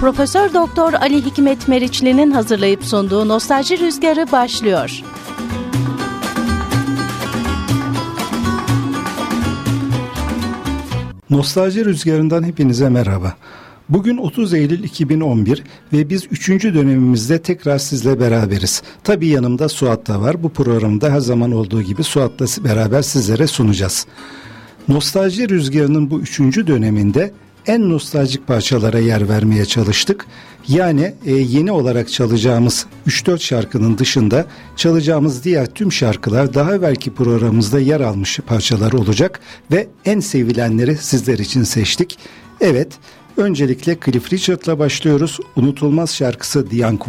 Profesör Doktor Ali Hikmet Meriçli'nin hazırlayıp sunduğu Nostalji Rüzgarı başlıyor. Nostalji Rüzgarı'ndan hepinize merhaba. Bugün 30 Eylül 2011 ve biz 3. dönemimizde tekrar sizle beraberiz. Tabii yanımda Suat da var. Bu programda her zaman olduğu gibi Suat'la beraber sizlere sunacağız. Nostalji Rüzgarı'nın bu 3. döneminde en nostaljik parçalara yer vermeye çalıştık. Yani e, yeni olarak çalacağımız 3-4 şarkının dışında çalacağımız diğer tüm şarkılar daha evvelki programımızda yer almış parçalar olacak ve en sevilenleri sizler için seçtik. Evet, öncelikle Cliff Richard'la başlıyoruz. Unutulmaz şarkısı The Young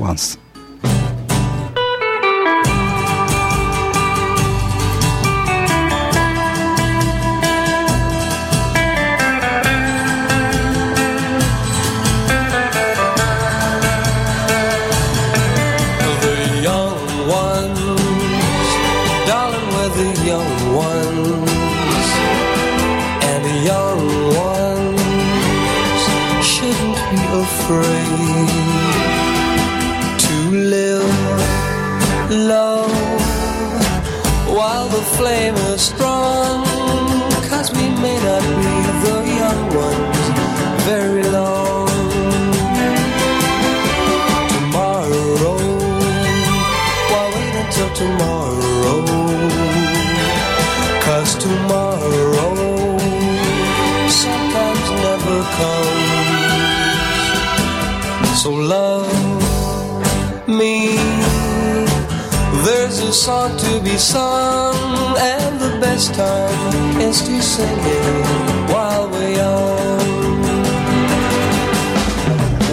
song to be sung, and the best time is to sing it while we're young.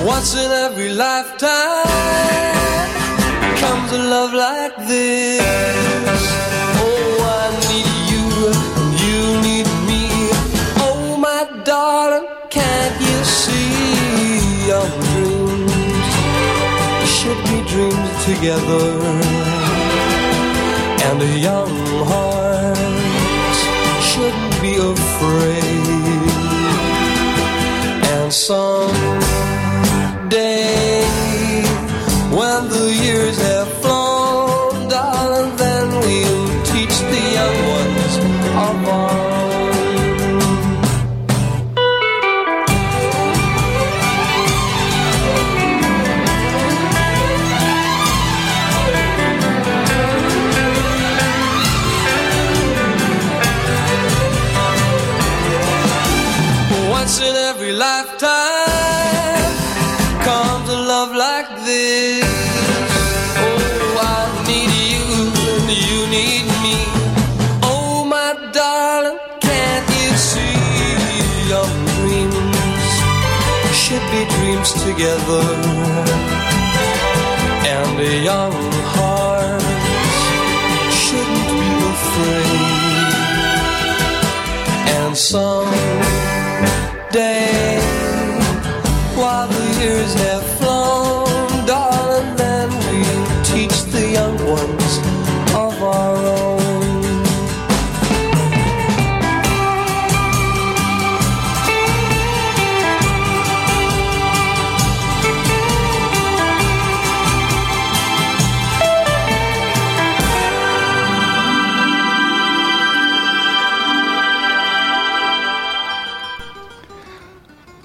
Once in every lifetime comes a love like this. Oh, I need you, you need me. Oh, my darling, can't you see our dreams should be dreams together? And a young heart shouldn't be afraid. And someday,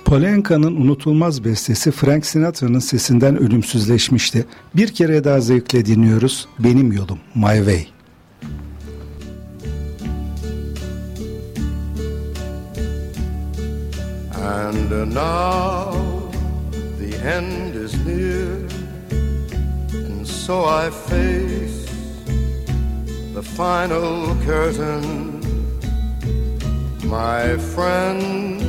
Polenka'nın unutulmaz bestesi Frank Sinatra'nın sesinden ölümsüzleşmişti. Bir kere daha zevkle dinliyoruz. Benim yolum, My Way. And now the end is near And so I face the final curtain My friend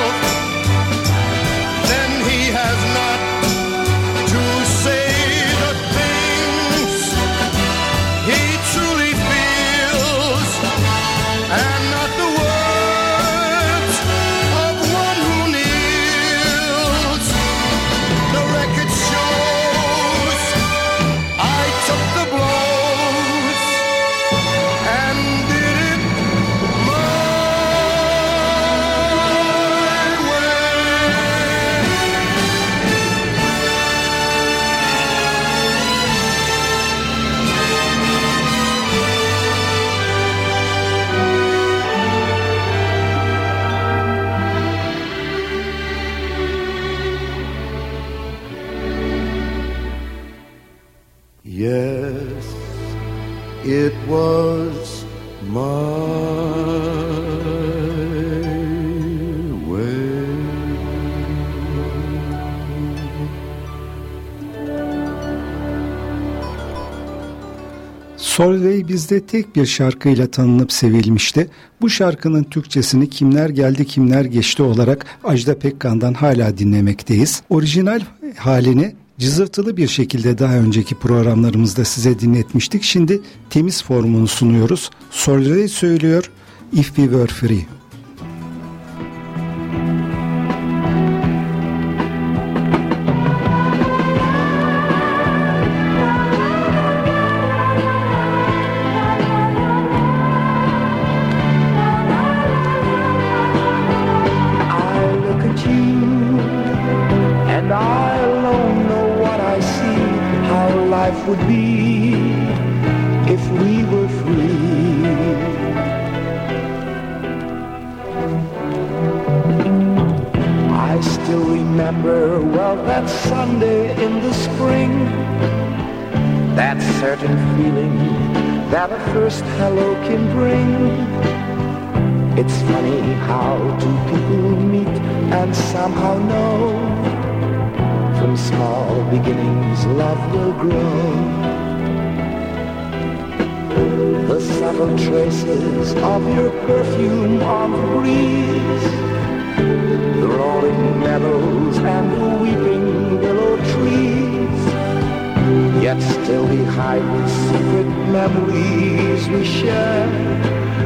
bizde tek bir şarkıyla tanınıp sevilmişti. Bu şarkının Türkçesini Kimler Geldi Kimler Geçti olarak Ajda Pekkan'dan hala dinlemekteyiz. Orijinal halini cızırtılı bir şekilde daha önceki programlarımızda size dinletmiştik. Şimdi temiz formunu sunuyoruz. Solveig söylüyor If We Were Free. that certain feeling that a first hello can bring. It's funny how two people meet and somehow know from small beginnings love will grow. The subtle traces of your perfume on the breeze, the rolling meadows and the weeping willow trees Yet still we hide the secret memories we share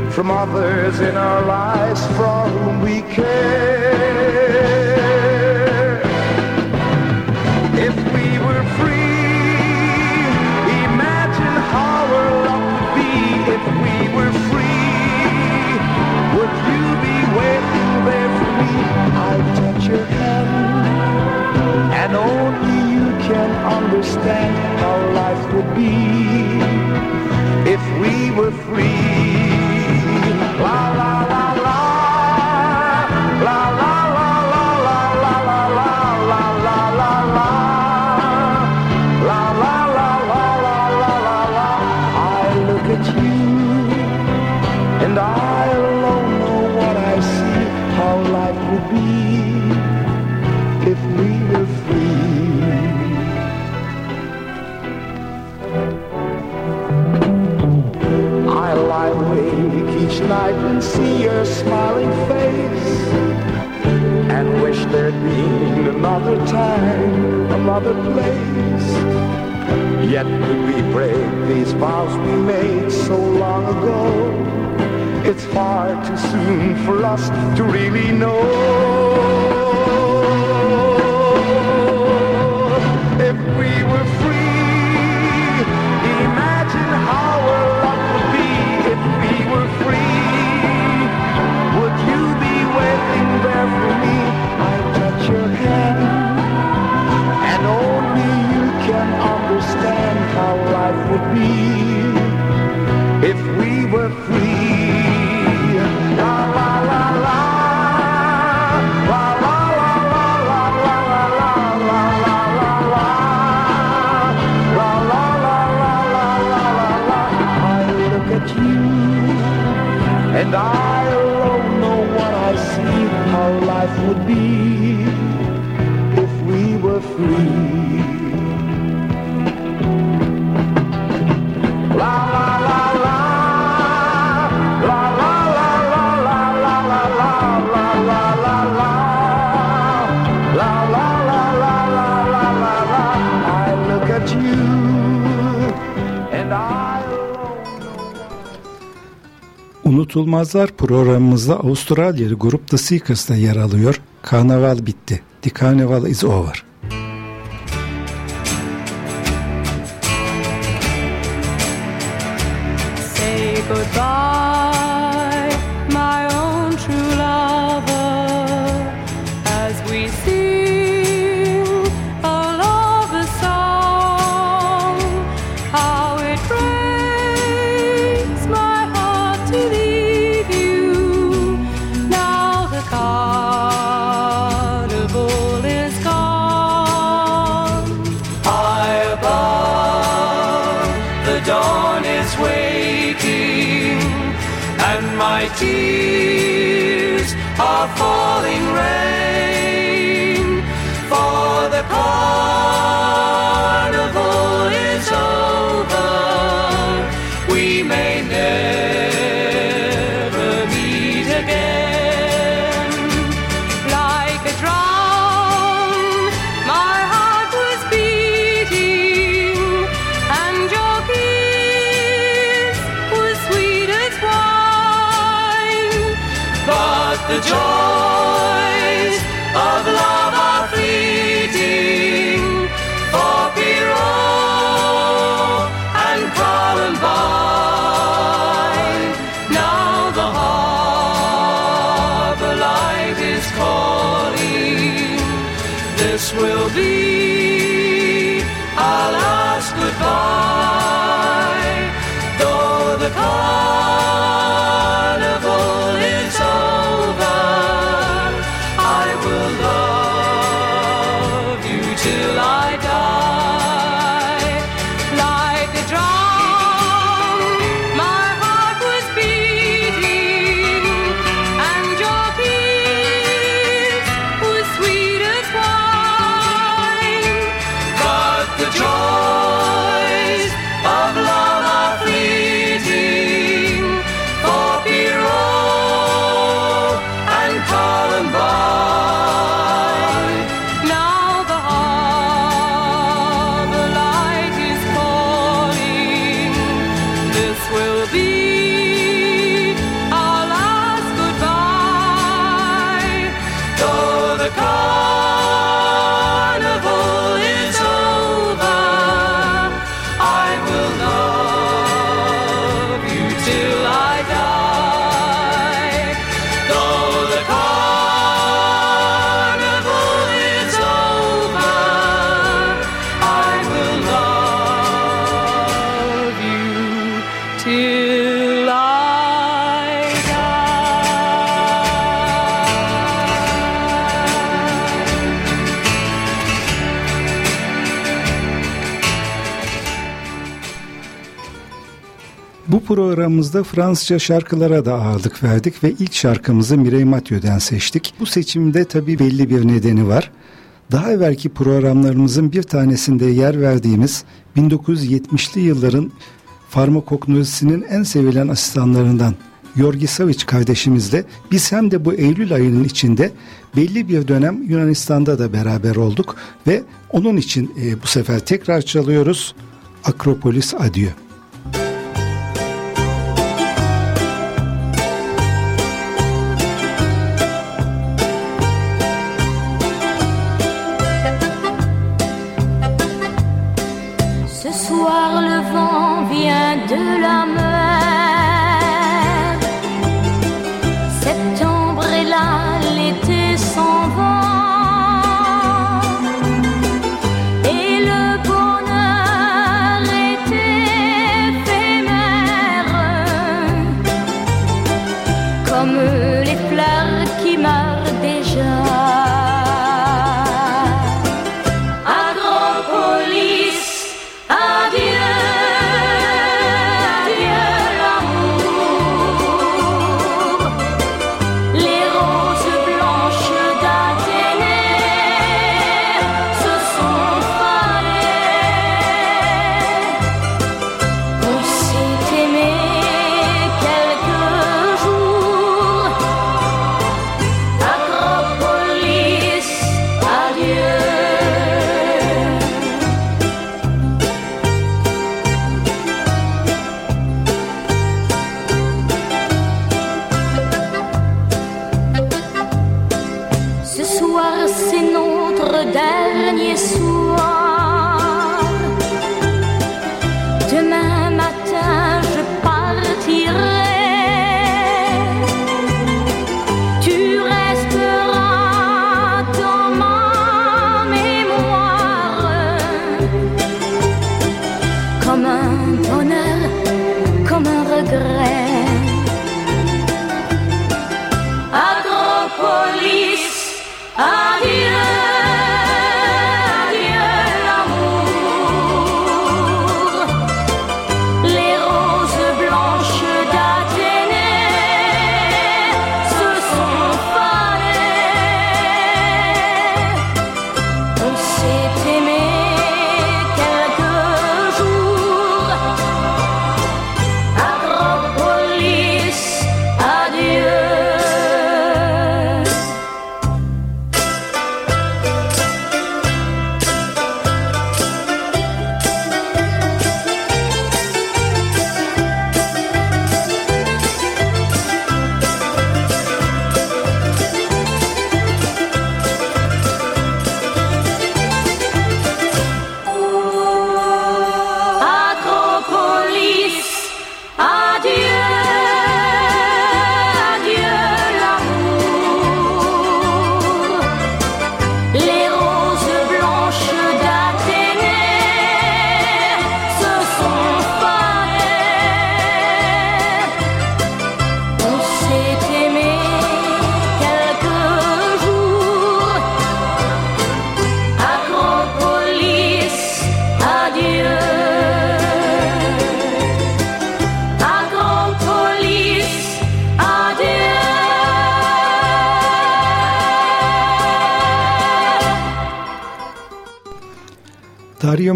from others in our lives for whom we care. If we were free, imagine how our love would be if we were free. Would you be waiting there for me? I'd touch your hand and only can understand how life would be if we were free. Yet could we break these vows we made so long ago? It's far too soon for us to really know. Unutulmazlar programımızda Avustralyalı grup The Seekers'da yer alıyor. Karnaval bitti. The Carnival is over. falling rain for the cold. Programımızda Fransızca şarkılara da ağırlık verdik ve ilk şarkımızı Mireille Mathieu'den seçtik. Bu seçimde tabii belli bir nedeni var. Daha evvelki programlarımızın bir tanesinde yer verdiğimiz 1970'li yılların farmakoknolojisinin en sevilen asistanlarından Yorgi Savic kardeşimizle biz hem de bu Eylül ayının içinde belli bir dönem Yunanistan'da da beraber olduk ve onun için e, bu sefer tekrar çalıyoruz Akropolis Adieu.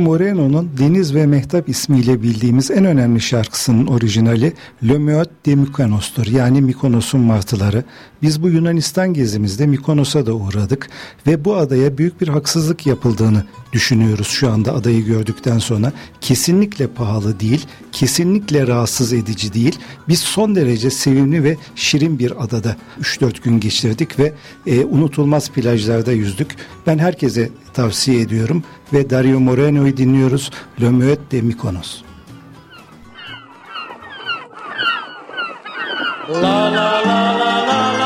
Moreno'nun Deniz ve Mehtap ismiyle bildiğimiz en önemli şarkısının orijinali Le Meute de Mykonos'tur. Yani Mikonos'un martıları. Biz bu Yunanistan gezimizde Mikonos'a da uğradık ve bu adaya büyük bir haksızlık yapıldığını düşünüyoruz şu anda adayı gördükten sonra. Kesinlikle pahalı değil, kesinlikle rahatsız edici değil. Biz son derece sevimli ve şirin bir adada 3-4 gün geçirdik ve e, unutulmaz plajlarda yüzdük. Ben herkese tavsiye ediyorum ve Dario Moreno'yu dinliyoruz. Le Meute de Mykonos. Tu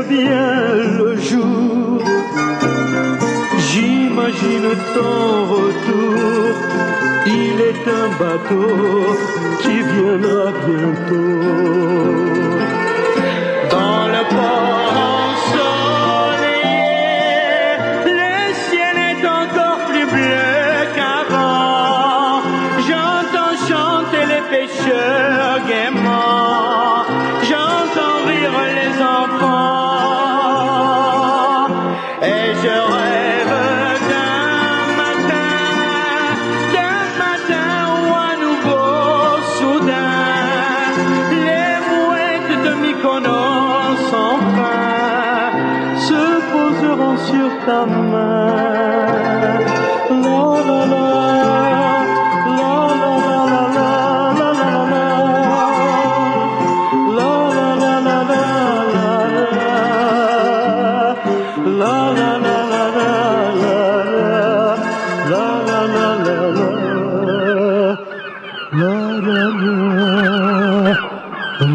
revient le jour, j'imagine ton retour. Il est un bateau qui viendra bientôt. Enrico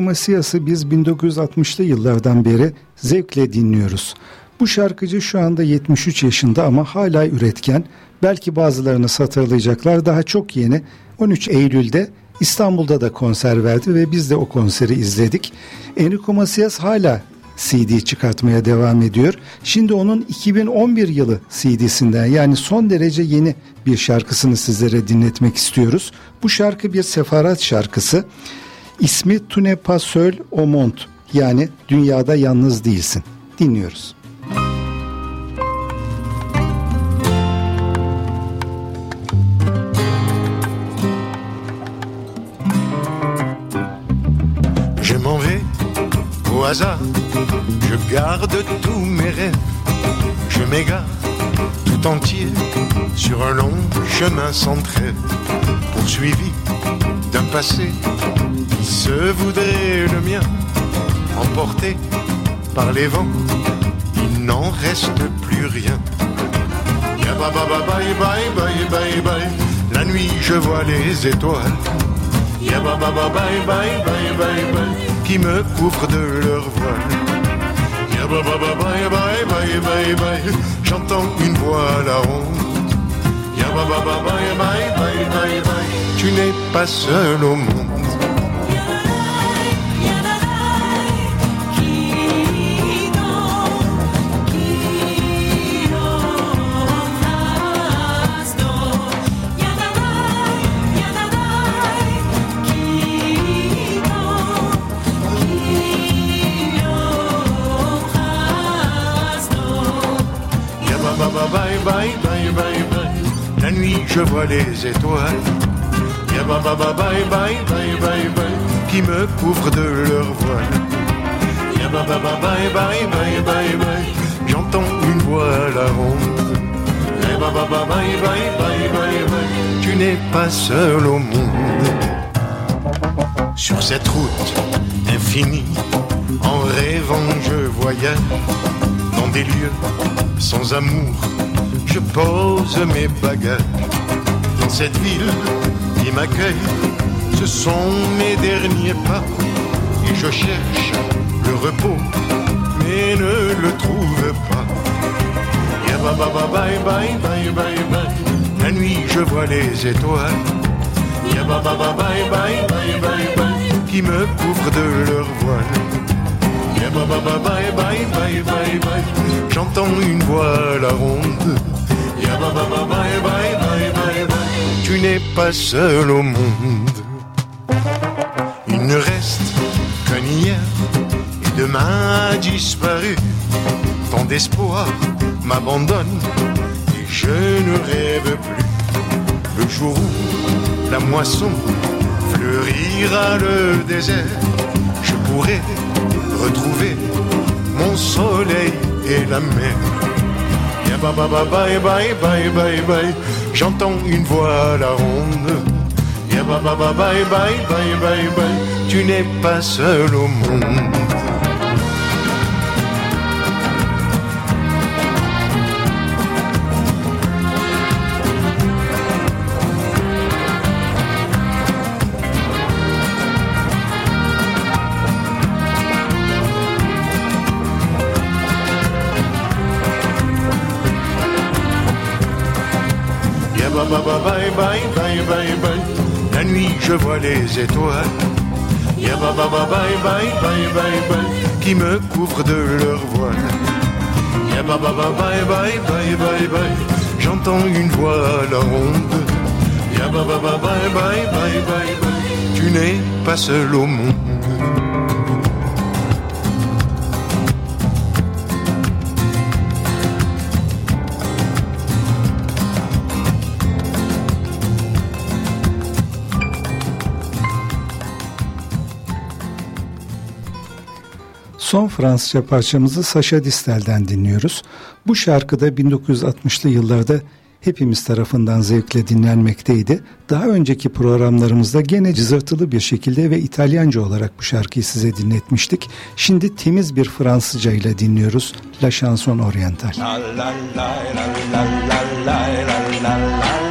Macias'ı biz 1960'lı yıllardan beri zevkle dinliyoruz. Bu şarkıcı şu anda 73 yaşında ama hala üretken. Belki bazılarınız hatırlayacaklar daha çok yeni 13 Eylül'de İstanbul'da da konser verdi ve biz de o konseri izledik. Enrico Macias hala CD çıkartmaya devam ediyor. Şimdi onun 2011 yılı CD'sinden yani son derece yeni bir şarkısını sizlere dinletmek istiyoruz. Bu şarkı bir sefarat şarkısı. İsmi Tu ne pas seul au yani dünyada yalnız değilsin. Dinliyoruz. Je garde tous mes rêves, je m'égare tout entier sur un long chemin sans trêve, poursuivi d'un passé qui se voudrait le mien, emporté par les vents, il n'en reste plus rien. Bye bye bye bye bye, la nuit je vois les étoiles. Bye bye bye bye bye qui me couvrent de leur voix. J'entends une voix à la ronde. Tu n'es pas seul au monde. La nuit je vois les étoiles bye bye bye bye Qui me couvrent de leur voile bye bye bye bye J'entends une voix à la ronde bye bye bye bye bye Tu n'es pas seul au monde Sur cette route infinie En rêvant je voyage dans des lieux sans amour, je pose mes bagages. Dans cette ville qui m'accueille, ce sont mes derniers pas. Et je cherche le repos, mais ne le trouve pas. Bye bye bye bye bye. La nuit je vois les étoiles. Bye bye bye bye bye. Qui me couvrent de leur voile. J'entends une voix à la ronde. Tu n'es pas seul au monde. Il ne reste qu'un hier et demain a disparu. Tant d'espoir m'abandonne et je ne rêve plus. Le jour où la moisson fleurira le désert, je pourrai retrouver mon soleil et la mer. Yaba baba bye bye bye bye bye. J'entends une voix à la ronde. Yaba baba bye bye bye bye bye. Tu n'es pas seul au monde. Bye bye. La nuit je vois les étoiles. Yaba baba bye bye bye bye bye. Qui me couvrent de leur voile. Yaba baba bye bye bye bye bye. J'entends une voix à la ronde. Yaba baba bye bye bye bye bye. Tu n'es pas seul au monde. Son Fransızca parçamızı Saşa Distel'den dinliyoruz. Bu şarkıda 1960'lı yıllarda hepimiz tarafından zevkle dinlenmekteydi. Daha önceki programlarımızda gene cızırtılı bir şekilde ve İtalyanca olarak bu şarkıyı size dinletmiştik. Şimdi temiz bir Fransızca ile dinliyoruz La Chanson Orientale. Qui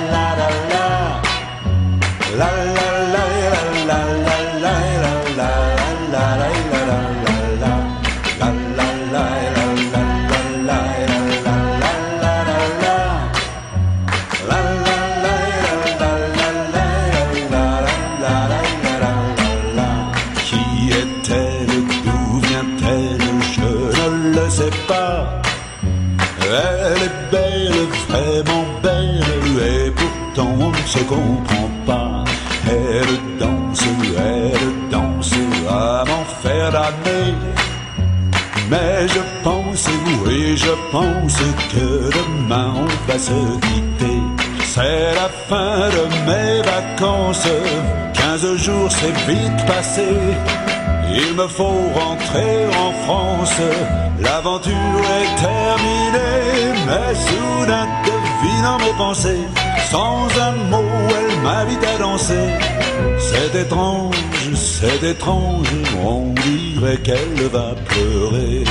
se comprend pas. Elle danse, elle danse à m'en faire l'année. Mais je pense, oui, je pense que demain on va se quitter. C'est la fin de mes vacances. Quinze jours, c'est vite passé. Il me faut rentrer en France. L'aventure est terminée. Mais soudain, devinant mes pensées, sans un mot, elle m'invite à danser. C'est étrange, c'est étrange. On dirait qu'elle va pleurer.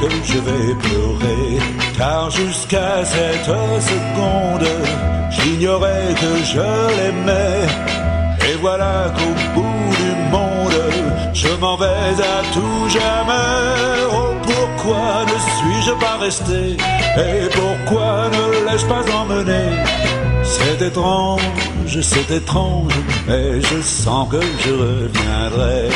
Que je vais pleurer. Car jusqu'à cette seconde, j'ignorais que je l'aimais. Et voilà qu'au bout du monde, je m'en vais à tout jamais. Oh, pourquoi ne suis-je pas resté? Et pourquoi ne l'ai-je pas emmené? C'est étrange, c'est étrange, mais je sens que je reviendrai.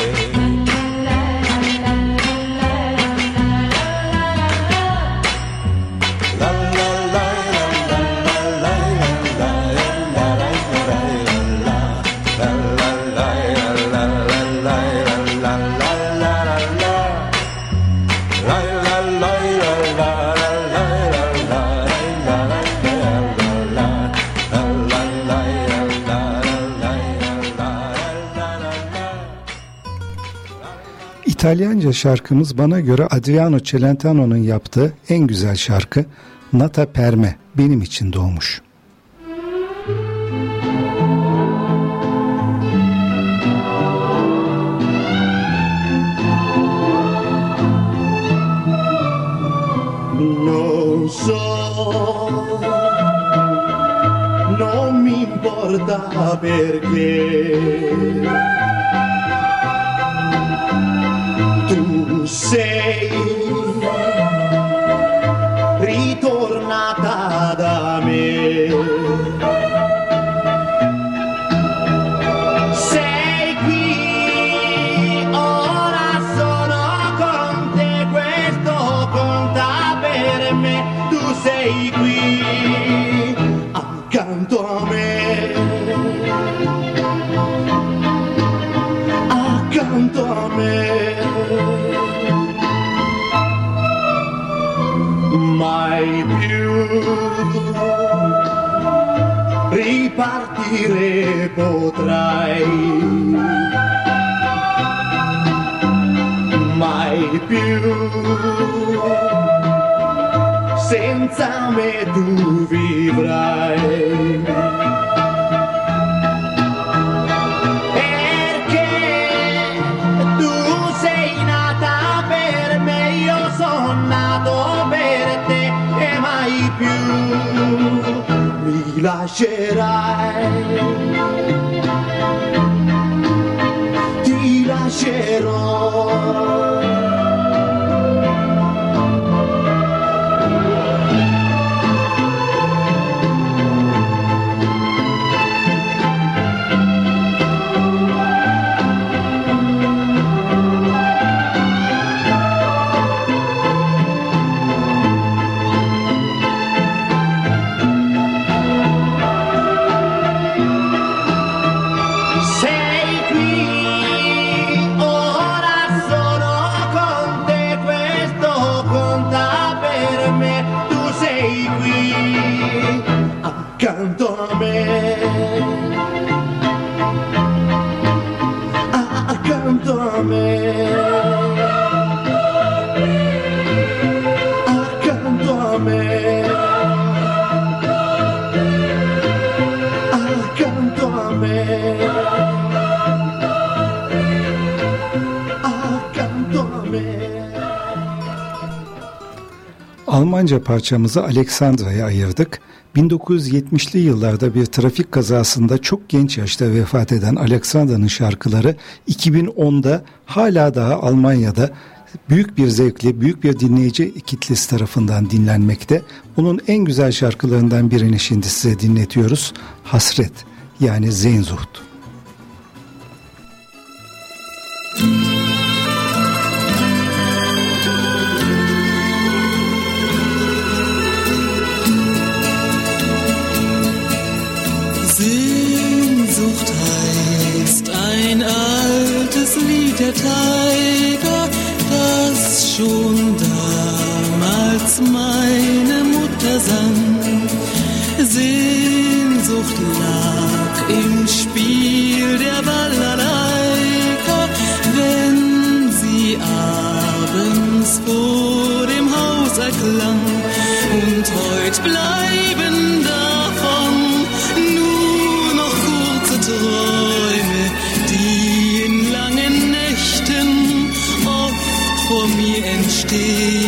İtalyanca şarkımız bana göre Adriano Celentano'nun yaptığı en güzel şarkı Nata Perme benim için doğmuş. Non so, non mi importa perché say. ripartire potrai. Mai più senza me tu vivrai. lascerai, ti lascerò. Almanca parçamızı Alexandra'ya ayırdık. 1970'li yıllarda bir trafik kazasında çok genç yaşta vefat eden Alexandra'nın şarkıları 2010'da hala daha Almanya'da büyük bir zevkle, büyük bir dinleyici kitlesi tarafından dinlenmekte. Onun en güzel şarkılarından birini şimdi size dinletiyoruz. Hasret yani Sehnsucht. HD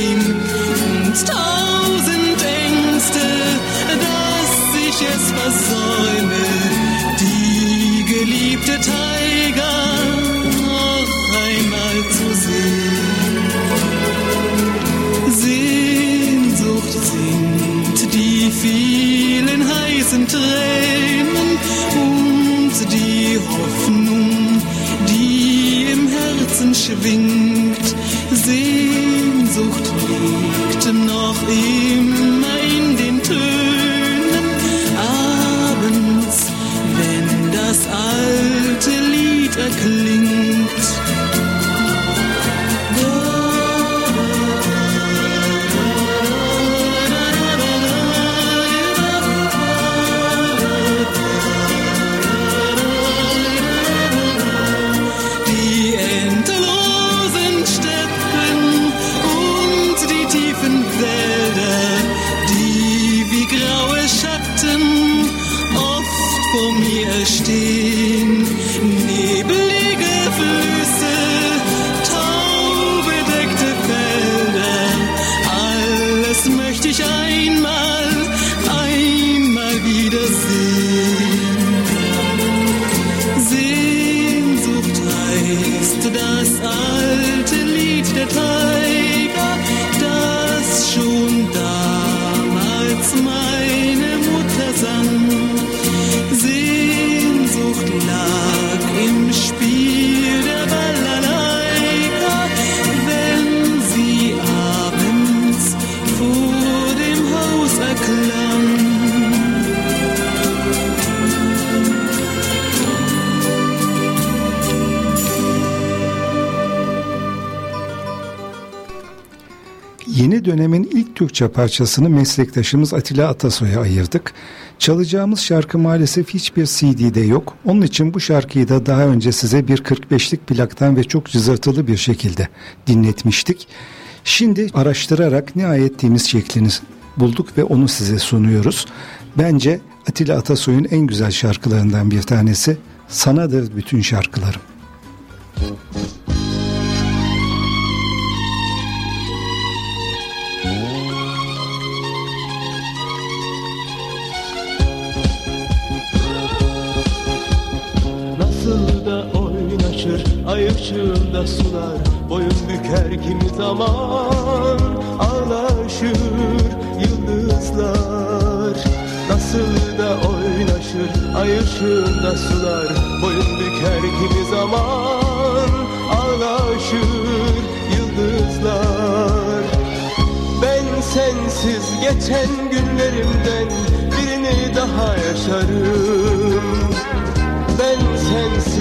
Yeni dönemin ilk Türkçe parçasını meslektaşımız Atilla Atasoy'a ayırdık. Çalacağımız şarkı maalesef hiçbir CD'de yok. Onun için bu şarkıyı da daha önce size bir 45'lik plaktan ve çok cızırtılı bir şekilde dinletmiştik. Şimdi araştırarak nihayet temiz şeklini bulduk ve onu size sunuyoruz. Bence Atilla Atasoy'un en güzel şarkılarından bir tanesi Sanadır bütün şarkılarım. Nasıl ışığında sular Boyun büker kimi zaman. Ağlaşır yıldızlar. Nasıl da oynaşır ay sular Boyun büker kimi zaman. Ağlaşır yıldızlar. Ben sensiz geçen günlerimden birini daha yaşarım. Ben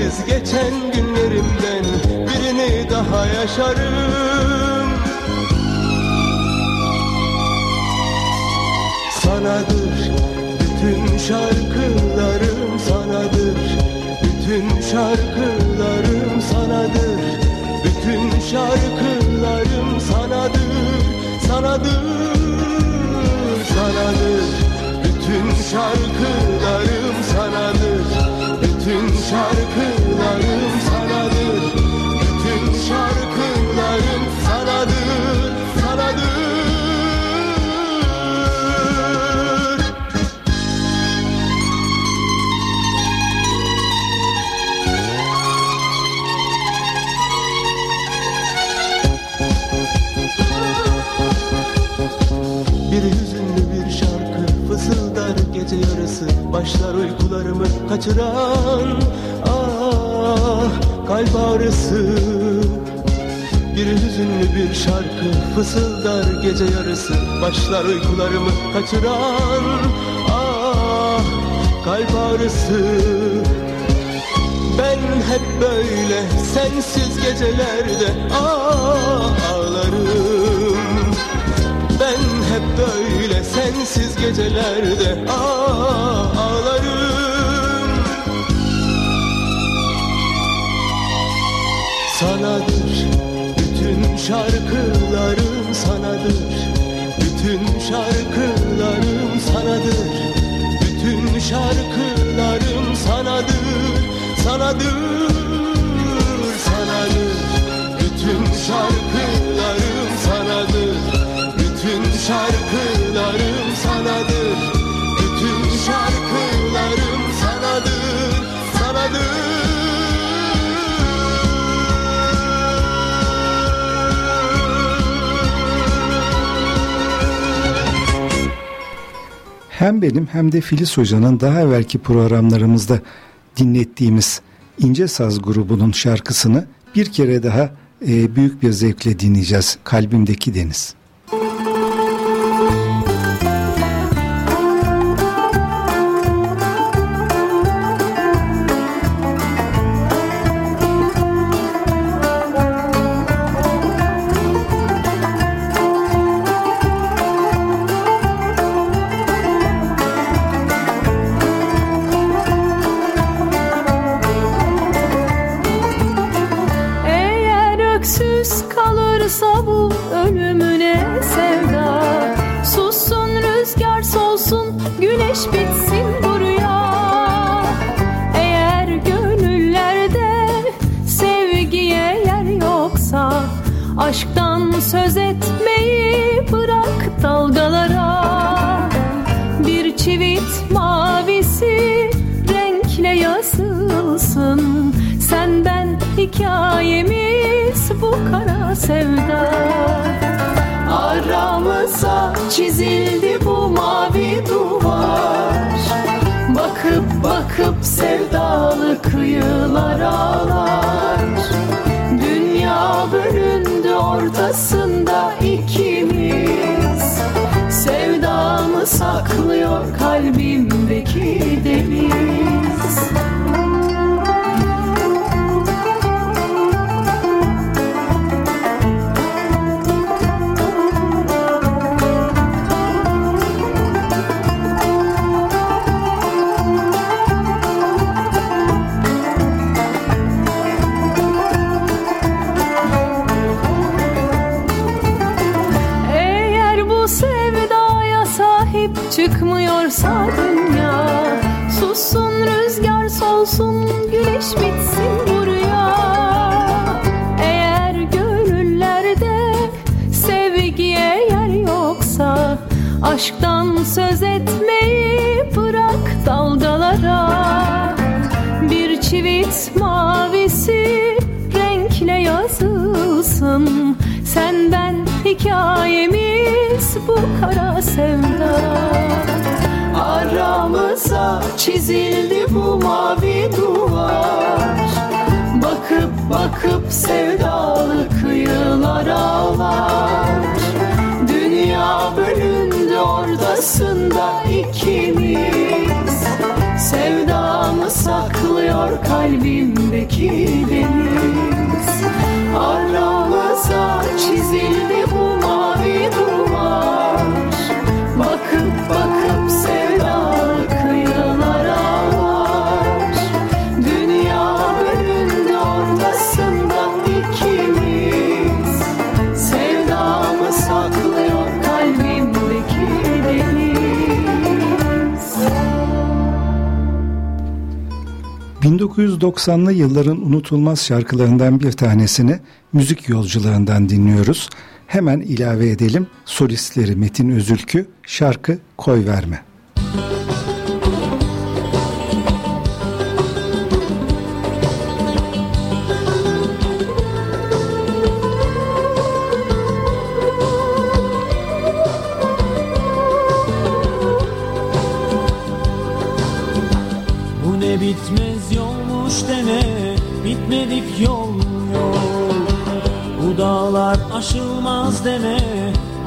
sensiz geçen günlerimden birini daha yaşarım. Sanadır bütün şarkılarım sanadır Bütün şarkılarım sanadır Bütün şarkılarım sanadır Sanadır Sanadır Bütün şarkılarım kaçıran Ah kalp ağrısı. Bir hüzünlü bir şarkı fısıldar gece yarısı. Başlar uykularımı kaçıran Ah kalp ağrısı. Ben hep böyle sensiz gecelerde ah ağlarım. Ben hep böyle sensiz gecelerde ah ağlarım Sanadır. Bütün şarkılarım sanadır. Bütün şarkılarım sanadır. Bütün şarkılarım sanadır. Sanadır Hem benim hem de Filiz Hoca'nın daha evvelki programlarımızda dinlettiğimiz İnce Saz grubunun şarkısını bir kere daha e, büyük bir zevkle dinleyeceğiz. Kalbimdeki Deniz. Aşktan söz etmeyi bırak dalgalara. Bir çivit mavisi renkle yazılsın. Senden hikayemiz bu kara sevda. Aramıza çizildi bu mavi duvar. Bakıp bakıp sevdalı kıyılar ağlar. Dünya bölündü ortasında ikimiz. Sevdamı saklıyor kalbimdeki deniz. Aramıza çizildi bu 1990'lı yılların unutulmaz şarkılarından bir tanesini müzik yolcularından dinliyoruz. Hemen ilave edelim solistleri Metin Özülkü şarkı Koy Verme.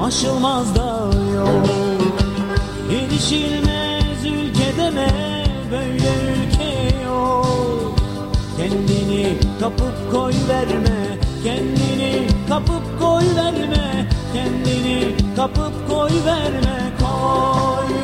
Aşılmaz da yol Erişilmez ülke deme Böyle ülke yok. Kendini kapıp koy verme Kendini kapıp koy verme Kendini kapıp koy verme Koy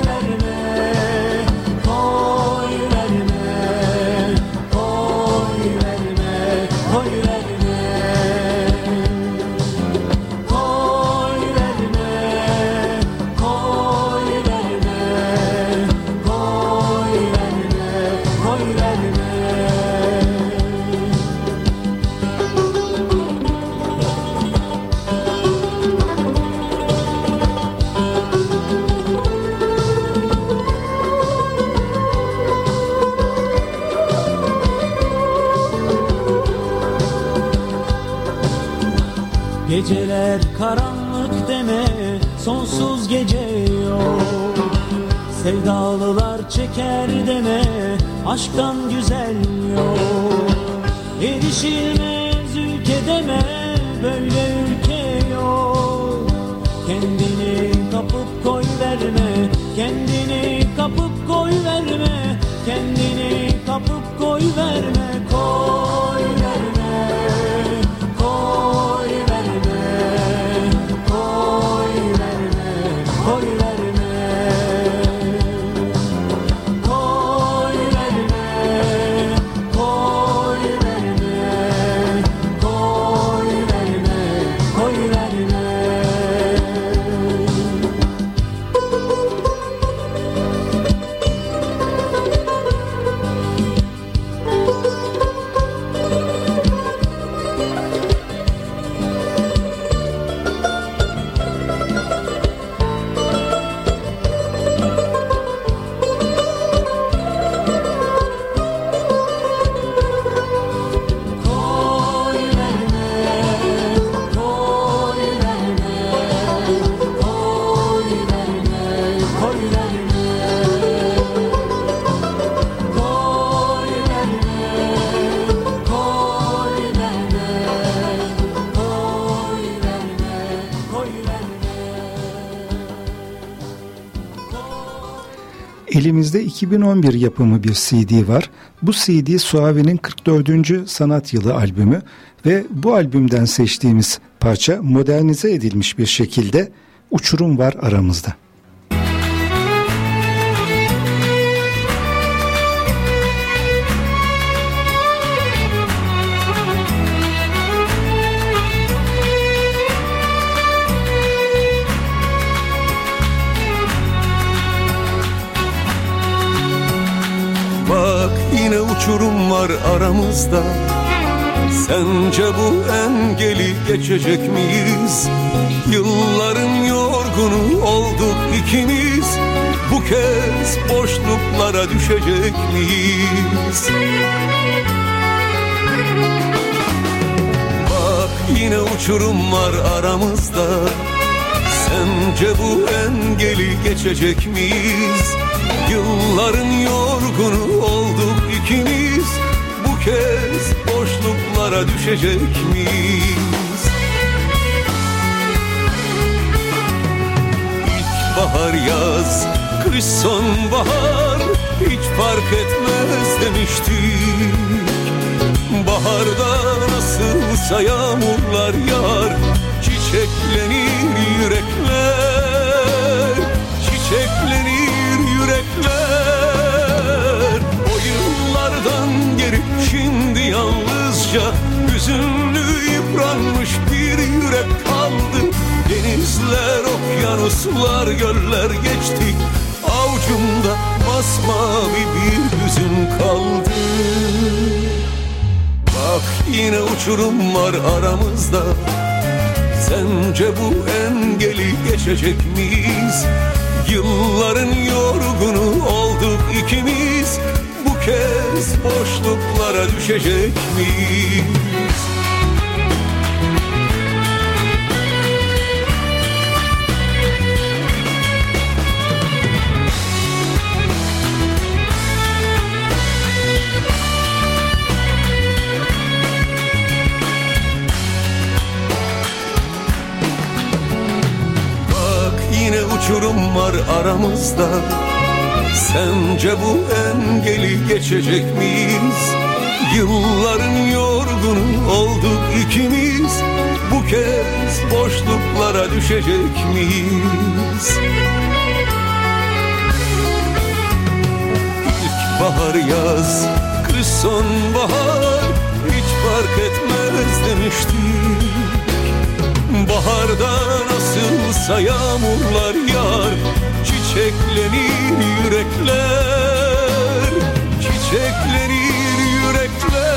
Sevdalılar çeker deme Aşktan güzel yok. Erişilmez Elimizde 2011 yapımı bir CD var. Bu CD Suave'nin 44. sanat yılı albümü ve bu albümden seçtiğimiz parça modernize edilmiş bir şekilde Uçurum Var Aramızda. Uçurum var aramızda Sence bu engeli geçecek miyiz? Yılların yorgunu olduk ikimiz Bu kez boşluklara düşecek miyiz? Bak yine uçurum var aramızda Sence bu engeli geçecek miyiz? Yılların yorgunu olduk ikimiz Bu kez boşluklara düşecek miyiz? İlkbahar yaz, kış sonbahar Hiç fark etmez demiştik Baharda nasılsa yağmurlar yağar Çiçeklenir yürekler yalnızca Hüzünlü yıpranmış bir yürek kaldı. Denizler, okyanuslar, göller geçtik Avucumda masmavi bir hüzün kaldı. Bak yine uçurum var aramızda. Sence bu engeli geçecek miyiz? Yılların yorgunu olduk ikimiz kez boşluklara düşecek miyiz? Uçurum var aramızda Sence bu engeli geçecek miyiz? Yılların yorgunu olduk ikimiz Bu kez boşluklara düşecek miyiz? İlkbahar yaz, kış sonbahar Hiç fark etmez demiştik Baharda nasılsa yağmurlar yağar Çiçeklenir yürekler Çiçeklenir yürekler.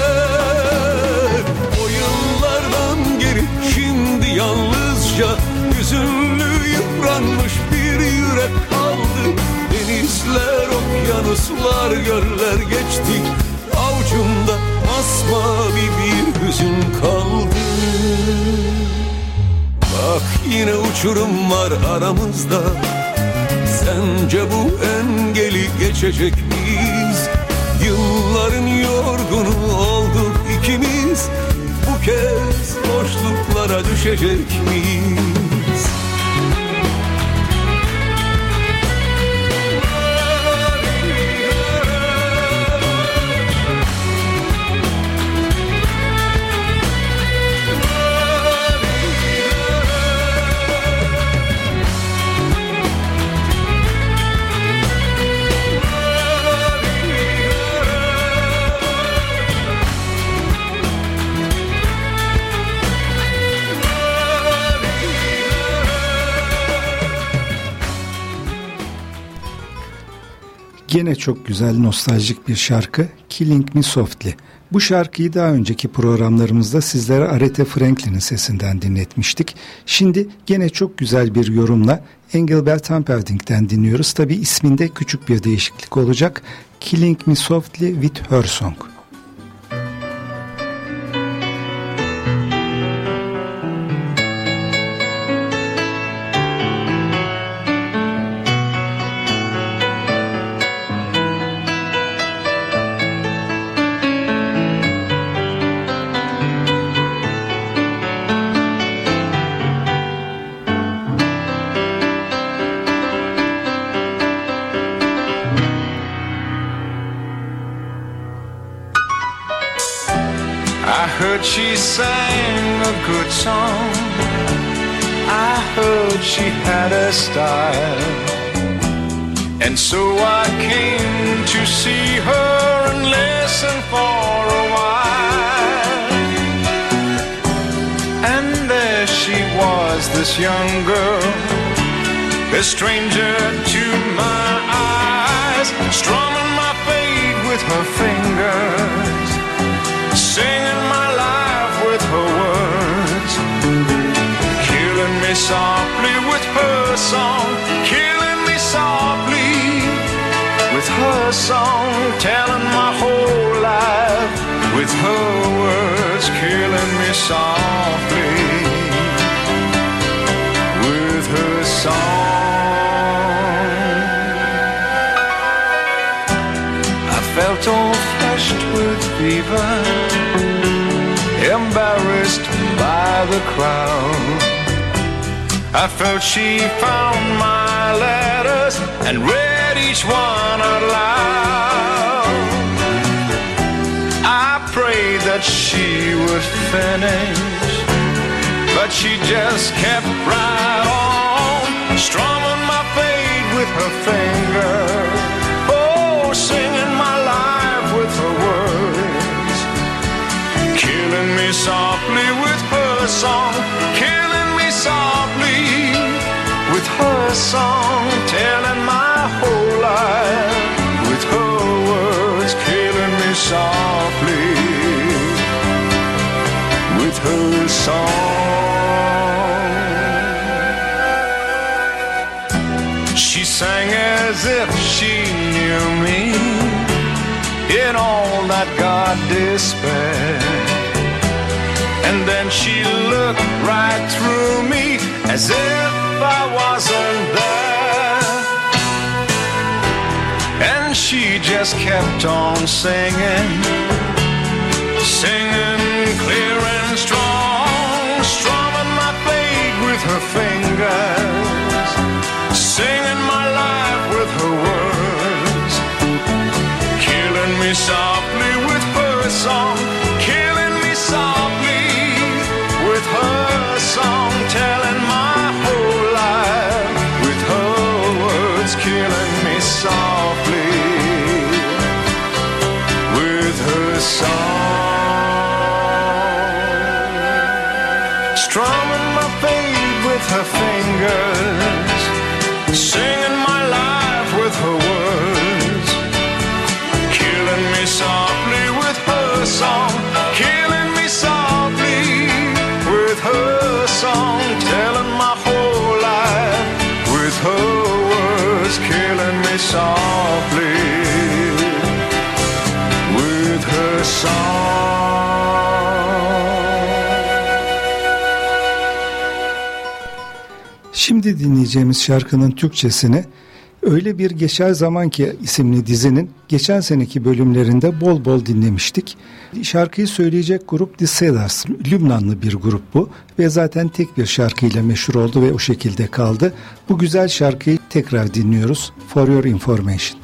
O yıllardan geri şimdi yalnızca Hüzünlü yıpranmış bir yürek kaldı. Denizler, okyanuslar, göller geçtik Avucumda masmavi bir hüzün kaldı. Bak yine uçurum var aramızda Sence bu engeli geçecek miyiz? Yılların yorgunu olduk ikimiz Bu kez boşluklara düşecek miyiz? Gene çok güzel nostaljik bir şarkı Killing Me Softly. Bu şarkıyı daha önceki programlarımızda sizlere Aretha Franklin'in sesinden dinletmiştik. Şimdi gene çok güzel bir yorumla Engelbert Humperdinck'ten dinliyoruz. Tabi isminde küçük bir değişiklik olacak. Killing Me Softly with Her Song. Young girl, a stranger to my eyes, strumming my fate with her fingers, singing my life with her words, killing me softly with her song, killing me softly with her song, telling my whole life with her words, killing me softly the crowd. I felt she found my letters and read each one out loud. I prayed that she would finish, but she just kept right on, strumming song, killing me softly with her song, telling my whole life with her words, killing me softly with her song. She sang as if she knew me in all that God despaired. And then she looked right through me as if I wasn't there. And she just kept on singing, singing clear and strong, strumming my fate with her fingers, Şimdi dinleyeceğimiz şarkının Türkçesini Öyle Bir Geçer Zaman Ki isimli dizinin geçen seneki bölümlerinde bol bol dinlemiştik. Şarkıyı söyleyecek grup The Sailors, Lübnanlı bir grup bu ve zaten tek bir şarkıyla meşhur oldu ve o şekilde kaldı. Bu güzel şarkıyı tekrar dinliyoruz. For Your Information.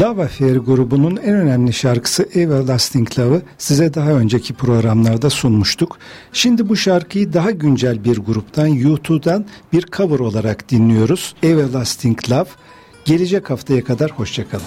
Love Affair grubunun en önemli şarkısı Everlasting Love'ı size daha önceki programlarda sunmuştuk. Şimdi bu şarkıyı daha güncel bir gruptan U2'dan bir cover olarak dinliyoruz. Everlasting Love. Gelecek haftaya kadar hoşçakalın.